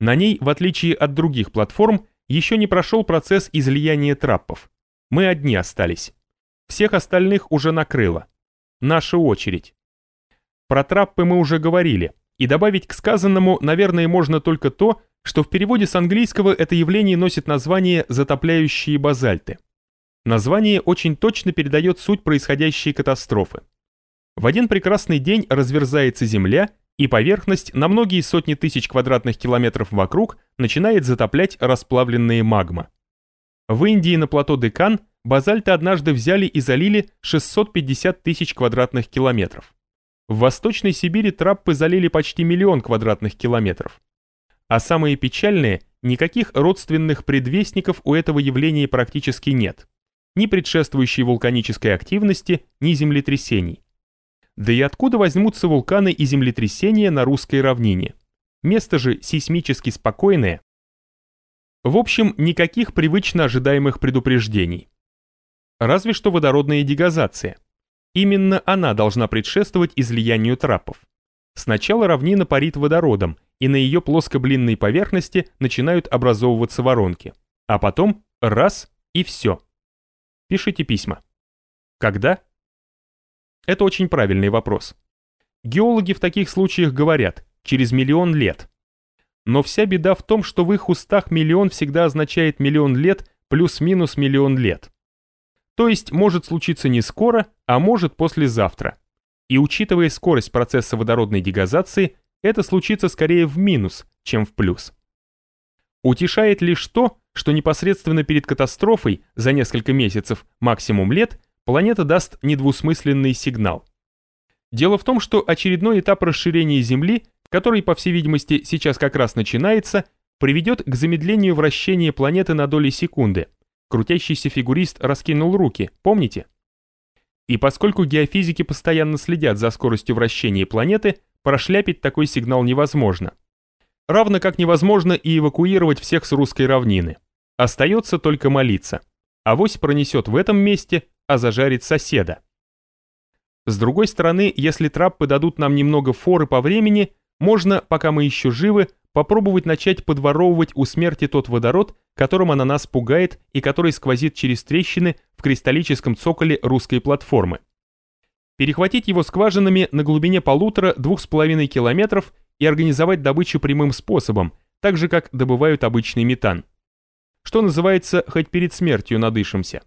На ней, в отличие от других платформ, еще не прошел процесс излияния траппов. Мы одни остались. Всех остальных уже накрыло. Наша очередь. Про траппы мы уже говорили, и добавить к сказанному, наверное, можно только то, что в переводе с английского это явление носит название «затопляющие базальты». Название очень точно передает суть происходящей катастрофы. В один прекрасный день разверзается Земля, и поверхность на многие сотни тысяч квадратных километров вокруг начинает затоплять расплавленные магма. В Индии на плато Декан базальты однажды взяли и залили 650 тысяч квадратных километров. В Восточной Сибири траппы залили почти миллион квадратных километров. А самые печальные, никаких родственных предвестников у этого явления практически нет. Ни предшествующей вулканической активности, ни землетрясений. Да и откуда возьмутся вулканы и землетрясения на русской равнине? Место же сейсмически спокойное. В общем, никаких привычно ожидаемых предупреждений. Разве что водородная дегазация. Именно она должна предшествовать излиянию трапов. Сначала равнина парит водородом, и на ее плоскоблинной поверхности начинают образовываться воронки. А потом раз и все. Пишите письма. Когда? Это очень правильный вопрос. Геологи в таких случаях говорят «через миллион лет». Но вся беда в том, что в их устах миллион всегда означает миллион лет плюс-минус миллион лет. То есть может случиться не скоро, а может послезавтра. И учитывая скорость процесса водородной дегазации, это случится скорее в минус, чем в плюс. Утешает лишь то, что непосредственно перед катастрофой за несколько месяцев, максимум лет, планета даст недвусмысленный сигнал. Дело в том, что очередной этап расширения Земли, который, по всей видимости, сейчас как раз начинается, приведет к замедлению вращения планеты на доли секунды. Крутящийся фигурист раскинул руки, помните? И поскольку геофизики постоянно следят за скоростью вращения планеты, прошляпить такой сигнал невозможно. Равно как невозможно и эвакуировать всех с русской равнины. Остается только молиться. Авось пронесет в этом месте, а зажарит соседа. С другой стороны, если траппы дадут нам немного форы по времени, можно, пока мы еще живы, попробовать начать подворовывать у смерти тот водород, которым она нас пугает и который сквозит через трещины в кристаллическом цоколе русской платформы перехватить его скважинами на глубине полутора-двух с половиной километров и организовать добычу прямым способом, так же как добывают обычный метан. Что называется, хоть перед смертью надышимся.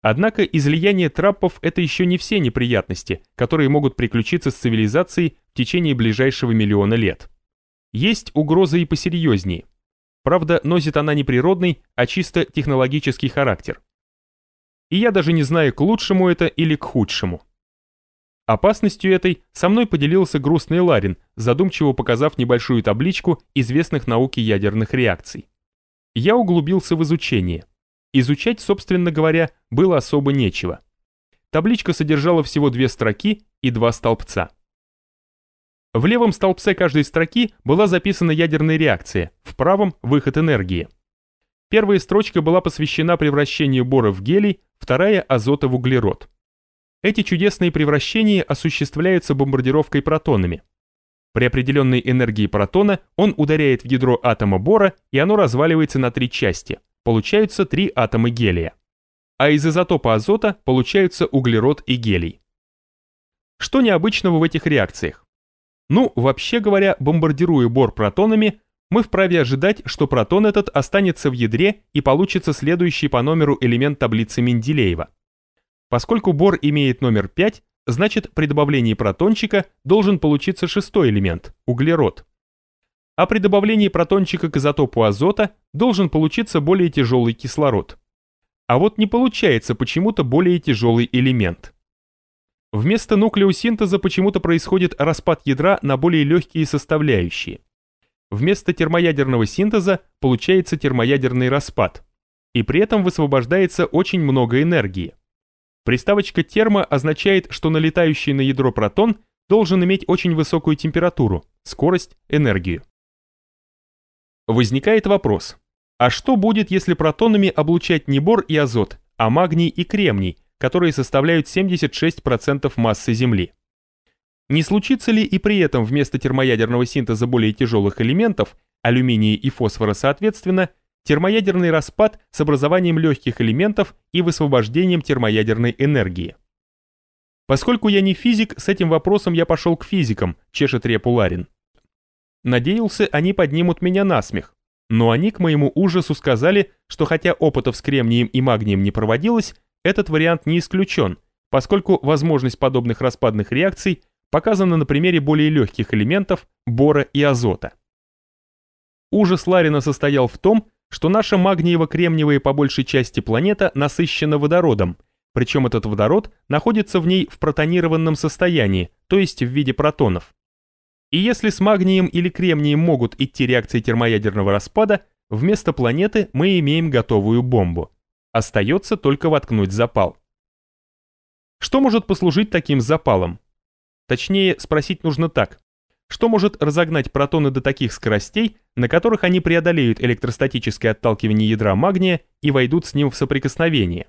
Однако излияние траппов – это еще не все неприятности, которые могут приключиться с цивилизацией в течение ближайшего миллиона лет. Есть угроза и посерьезнее. Правда, носит она не природный, а чисто технологический характер. И я даже не знаю, к лучшему это или к худшему. Опасностью этой со мной поделился грустный Ларин, задумчиво показав небольшую табличку известных науке ядерных реакций. Я углубился в изучение. Изучать, собственно говоря, было особо нечего. Табличка содержала всего две строки и два столбца. В левом столбце каждой строки была записана ядерная реакция, в правом – выход энергии. Первая строчка была посвящена превращению бора в гелий, вторая – азота в углерод. Эти чудесные превращения осуществляются бомбардировкой протонами. При определенной энергии протона он ударяет в ядро атома бора, и оно разваливается на три части. Получаются три атома гелия. А из изотопа азота получаются углерод и гелий. Что необычного в этих реакциях? Ну, вообще говоря, бомбардируя бор протонами, мы вправе ожидать, что протон этот останется в ядре и получится следующий по номеру элемент таблицы Менделеева. Поскольку бор имеет номер 5, значит при добавлении протончика должен получиться шестой элемент – углерод. А при добавлении протончика к изотопу азота должен получиться более тяжелый кислород. А вот не получается почему-то более тяжелый элемент. Вместо нуклеосинтеза почему-то происходит распад ядра на более легкие составляющие. Вместо термоядерного синтеза получается термоядерный распад. И при этом высвобождается очень много энергии. Приставочка термо означает, что налетающий на ядро протон должен иметь очень высокую температуру, скорость, энергию. Возникает вопрос, а что будет, если протонами облучать не бор и азот, а магний и кремний, которые составляют 76% массы Земли? Не случится ли и при этом вместо термоядерного синтеза более тяжелых элементов алюминия и фосфора соответственно, термоядерный распад с образованием легких элементов и высвобождением термоядерной энергии. Поскольку я не физик, с этим вопросом я пошел к физикам, чешет репу Ларин. Надеялся, они поднимут меня на смех. Но они к моему ужасу сказали, что хотя опытов с кремнием и магнием не проводилось, этот вариант не исключен, поскольку возможность подобных распадных реакций показана на примере более легких элементов бора и азота. Ужас Ларина состоял в том, что наша магниево-кремниевая по большей части планета насыщена водородом, причем этот водород находится в ней в протонированном состоянии, то есть в виде протонов. И если с магнием или кремнием могут идти реакции термоядерного распада, вместо планеты мы имеем готовую бомбу. Остается только воткнуть запал. Что может послужить таким запалом? Точнее, спросить нужно так что может разогнать протоны до таких скоростей, на которых они преодолеют электростатическое отталкивание ядра магния и войдут с ним в соприкосновение.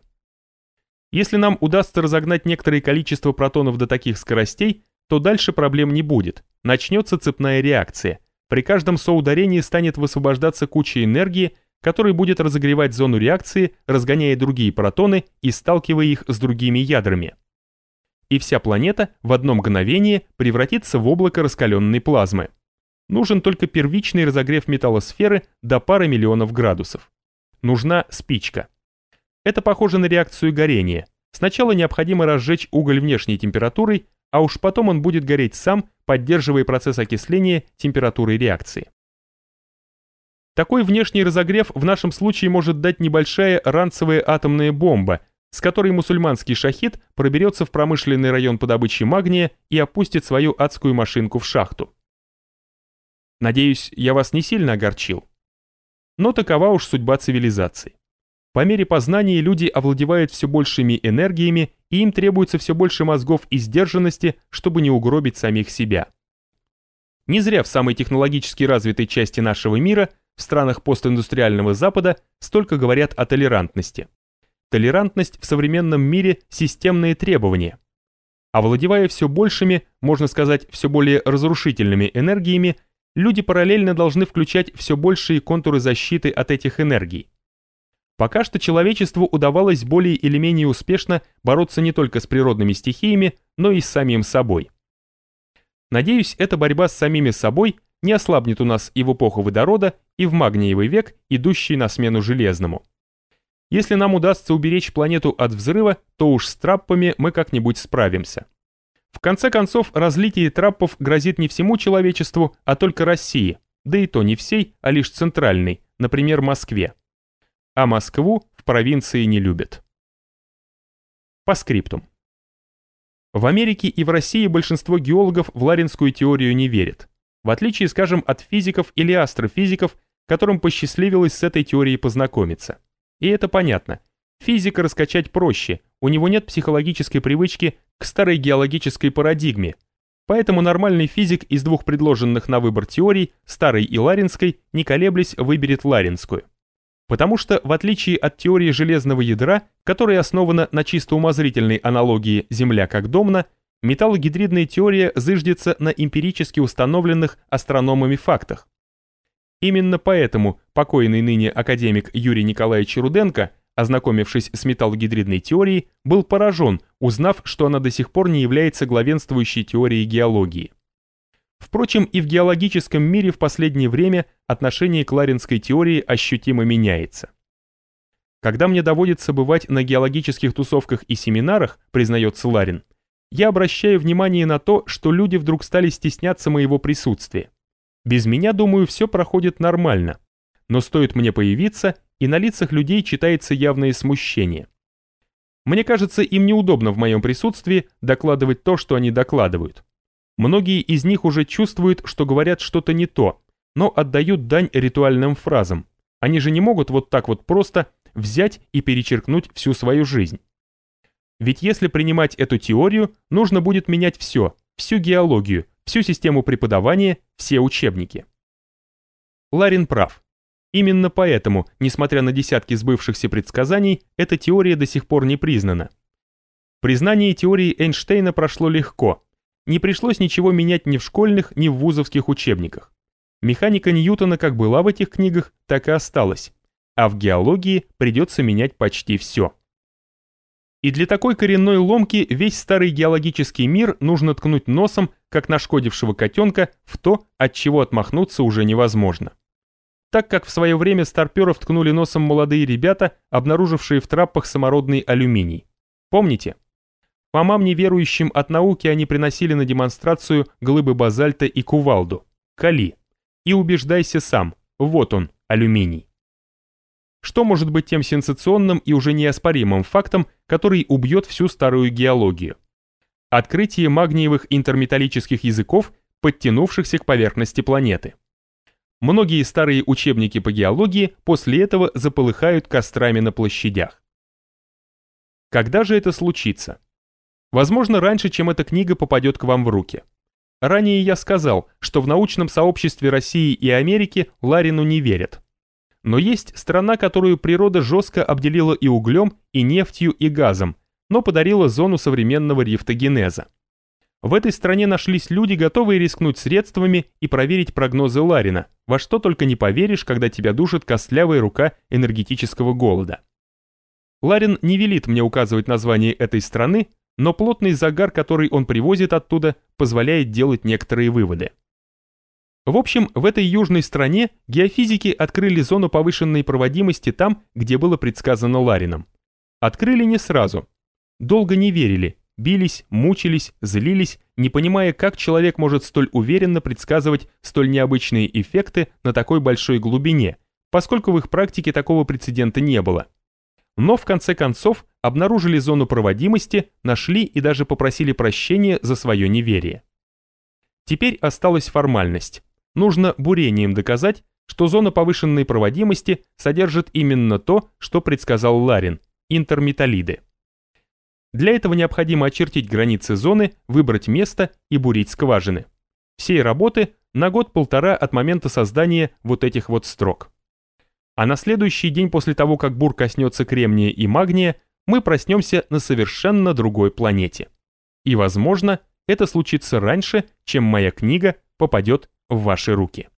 Если нам удастся разогнать некоторое количество протонов до таких скоростей, то дальше проблем не будет, начнется цепная реакция. При каждом соударении станет высвобождаться куча энергии, которая будет разогревать зону реакции, разгоняя другие протоны и сталкивая их с другими ядрами и вся планета в одно мгновение превратится в облако раскаленной плазмы. Нужен только первичный разогрев металлосферы до пары миллионов градусов. Нужна спичка. Это похоже на реакцию горения. Сначала необходимо разжечь уголь внешней температурой, а уж потом он будет гореть сам, поддерживая процесс окисления температурой реакции. Такой внешний разогрев в нашем случае может дать небольшая ранцевая атомная бомба, с которой мусульманский шахид проберется в промышленный район по добыче магния и опустит свою адскую машинку в шахту. Надеюсь, я вас не сильно огорчил. Но такова уж судьба цивилизации. По мере познания люди овладевают все большими энергиями, и им требуется все больше мозгов и сдержанности, чтобы не угробить самих себя. Не зря в самой технологически развитой части нашего мира, в странах постиндустриального Запада, столько говорят о толерантности. Толерантность в современном мире – системные требования. Овладевая все большими, можно сказать, все более разрушительными энергиями, люди параллельно должны включать все большие контуры защиты от этих энергий. Пока что человечеству удавалось более или менее успешно бороться не только с природными стихиями, но и с самим собой. Надеюсь, эта борьба с самими собой не ослабнет у нас и в эпоху водорода, и в магниевый век, идущий на смену железному. Если нам удастся уберечь планету от взрыва, то уж с траппами мы как-нибудь справимся. В конце концов, разлитие траппов грозит не всему человечеству, а только России, да и то не всей, а лишь центральной, например, Москве. А Москву в провинции не любят. По скриптум. В Америке и в России большинство геологов в Ларинскую теорию не верят. В отличие, скажем, от физиков или астрофизиков, которым посчастливилось с этой теорией познакомиться. И это понятно. Физика раскачать проще, у него нет психологической привычки к старой геологической парадигме. Поэтому нормальный физик из двух предложенных на выбор теорий, старой и ларинской, не колеблясь, выберет ларинскую. Потому что, в отличие от теории железного ядра, которая основана на чисто умозрительной аналогии «Земля как домна», металлогидридная теория зыждется на эмпирически установленных астрономами фактах. Именно поэтому покойный ныне академик Юрий Николаевич Руденко, ознакомившись с металлогидридной теорией, был поражен, узнав, что она до сих пор не является главенствующей теорией геологии. Впрочем, и в геологическом мире в последнее время отношение к ларинской теории ощутимо меняется. Когда мне доводится бывать на геологических тусовках и семинарах, признается Ларин, я обращаю внимание на то, что люди вдруг стали стесняться моего присутствия. Без меня, думаю, все проходит нормально. Но стоит мне появиться, и на лицах людей читается явное смущение. Мне кажется, им неудобно в моем присутствии докладывать то, что они докладывают. Многие из них уже чувствуют, что говорят что-то не то, но отдают дань ритуальным фразам. Они же не могут вот так вот просто взять и перечеркнуть всю свою жизнь. Ведь если принимать эту теорию, нужно будет менять все, всю геологию, всю систему преподавания, все учебники. Ларин прав. Именно поэтому, несмотря на десятки сбывшихся предсказаний, эта теория до сих пор не признана. Признание теории Эйнштейна прошло легко. Не пришлось ничего менять ни в школьных, ни в вузовских учебниках. Механика Ньютона как была в этих книгах, так и осталась, а в геологии придется менять почти все. И для такой коренной ломки весь старый геологический мир нужно ткнуть носом, как нашкодившего котенка, в то, от чего отмахнуться уже невозможно. Так как в свое время старперов ткнули носом молодые ребята, обнаружившие в траппах самородный алюминий. Помните? Помам неверующим от науки они приносили на демонстрацию глыбы базальта и кувалду. Кали. И убеждайся сам, вот он, алюминий. Что может быть тем сенсационным и уже неоспоримым фактом, который убьет всю старую геологию? Открытие магниевых интерметаллических языков, подтянувшихся к поверхности планеты. Многие старые учебники по геологии после этого заполыхают кострами на площадях. Когда же это случится? Возможно, раньше, чем эта книга попадет к вам в руки. Ранее я сказал, что в научном сообществе России и Америки Ларину не верят. Но есть страна, которую природа жестко обделила и углем, и нефтью, и газом, но подарила зону современного рифтогенеза. В этой стране нашлись люди, готовые рискнуть средствами и проверить прогнозы Ларина, во что только не поверишь, когда тебя душит костлявая рука энергетического голода. Ларин не велит мне указывать название этой страны, но плотный загар, который он привозит оттуда, позволяет делать некоторые выводы. В общем, в этой южной стране геофизики открыли зону повышенной проводимости там, где было предсказано Ларином. Открыли не сразу. Долго не верили, бились, мучились, злились, не понимая, как человек может столь уверенно предсказывать столь необычные эффекты на такой большой глубине, поскольку в их практике такого прецедента не было. Но в конце концов обнаружили зону проводимости, нашли и даже попросили прощения за свое неверие. Теперь осталась формальность нужно бурением доказать, что зона повышенной проводимости содержит именно то, что предсказал Ларин – интерметаллиды. Для этого необходимо очертить границы зоны, выбрать место и бурить скважины. Всей работы на год-полтора от момента создания вот этих вот строк. А на следующий день после того, как бур коснется кремния и магния, мы проснемся на совершенно другой планете. И, возможно, это случится раньше, чем моя книга попадет в ваши руки.